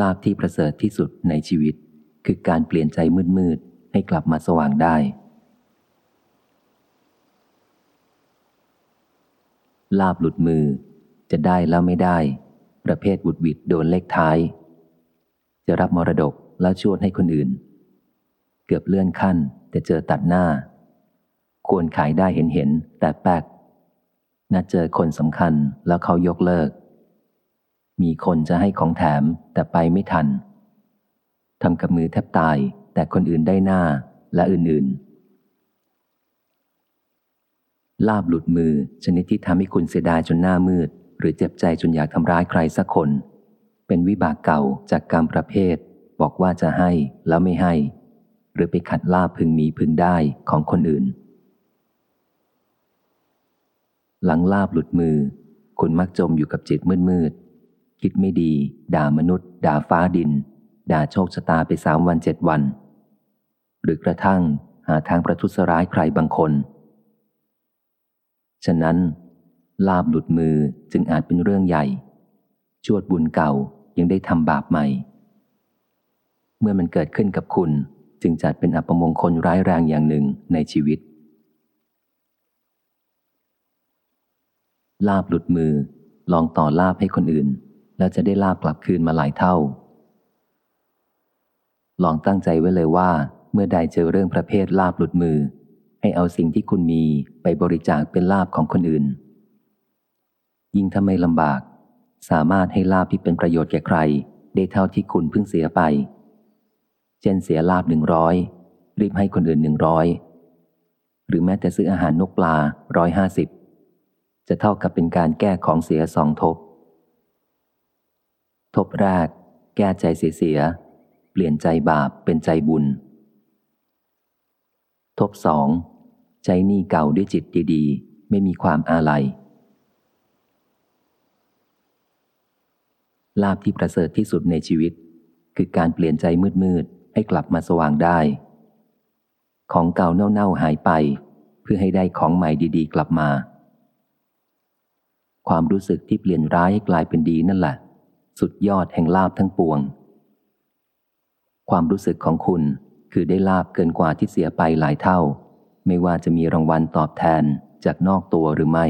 ลาภที่ประเสริฐที่สุดในชีวิต คือการเปลี่ยนใจมืดๆให้กลับมาสว่างได้ ลาบหลุดมือ จะได้แล้วไม่ได้ ประเภทบุดวิดโดนเลขท้าย จะรับมรดกแล้วชวดให้คนอื่น เกือบเลื่อนขั้น แต่เจอตัดหน้า ควรขายได้เห็นเห็นแต่แปกนัดเจอคนสำคัญแล้วเขายกเลิก มีคนจะให้ของแถมแต่ไปไม่ทันทำกับมือแทบตาย แต่คนอื่นได้หน้าและอื่นๆ ลาบหลุดมือชนิดที่ทำให้คุณเสียดายจนหน้ามืด หรือเจ็บใจจนอยากทำร้ายใครสักคน เป็นวิบากเก่าจากกรรมประเภท บอกว่าจะให้แล้วไม่ให้ หรือไปขัดลาบพึงมีพึงได้ของคนอื่น หลังลาบหลุดมือ คุณมักจมอยู่กับจิตมืดมืด คิดไม่ดี ด่ามนุษย์ ด่าฟ้าดิน ด่าโชคชะตาไปสามวันเจ็ดวัน หรือกระทั่งหาทางประทุษร้ายใครบางคน ฉะนั้น ลาบหลุดมือจึงอาจเป็นเรื่องใหญ่ ชวดบุญเก่ายังได้ทำบาปใหม่ เมื่อมันเกิดขึ้นกับคุณจึงจัดเป็นอัปมงคลร้ายแรงอย่างหนึ่งในชีวิต ลาบหลุดมือลองต่อลาบให้คนอื่น แล้วจะได้ลาบกลับคืนมาหลายเท่า ลองตั้งใจไว้เลยว่า เมื่อใดเจอเรื่องประเภทลาบหลุดมือ ให้เอาสิ่งที่คุณมีไปบริจาคเป็นลาบของคนอื่น ยิ่งถ้าไม่ลำบาก สามารถให้ลาบที่เป็นประโยชน์แก่ใคร ได้เท่าที่คุณเพิ่งเสียไป เช่นเสียลาบหนึ่งร้อยรีบให้คนอื่นหนึ่งร้อยหรือแม้แต่ซื้ออาหารนกปลาร้อยห้าสิบจะเท่ากับเป็นการแก้ของเสียสองทบ ทบแรก แก้ใจเสียเสีย เปลี่ยนใจบาปเป็นใจบุญ ทบสองใจหนี้เก่าด้วยจิตดีๆ ไม่มีความอาลัยลาบที่ประเสริฐที่สุดในชีวิต คือการเปลี่ยนใจมืดๆ ให้กลับมาสว่างได้ ของเก่าเน่าๆหายไป เพื่อให้ได้ของใหม่ดีๆ กลับมา ความรู้สึกที่เปลี่ยนร้ายให้กลายเป็นดีนั่นแหละ สุดยอดแห่งลาบทั้งปวง ความรู้สึกของคุณคือได้ลาบเกินกว่าที่เสียไปหลายเท่า ไม่ว่าจะมีรางวัลตอบแทนจากนอกตัวหรือไม่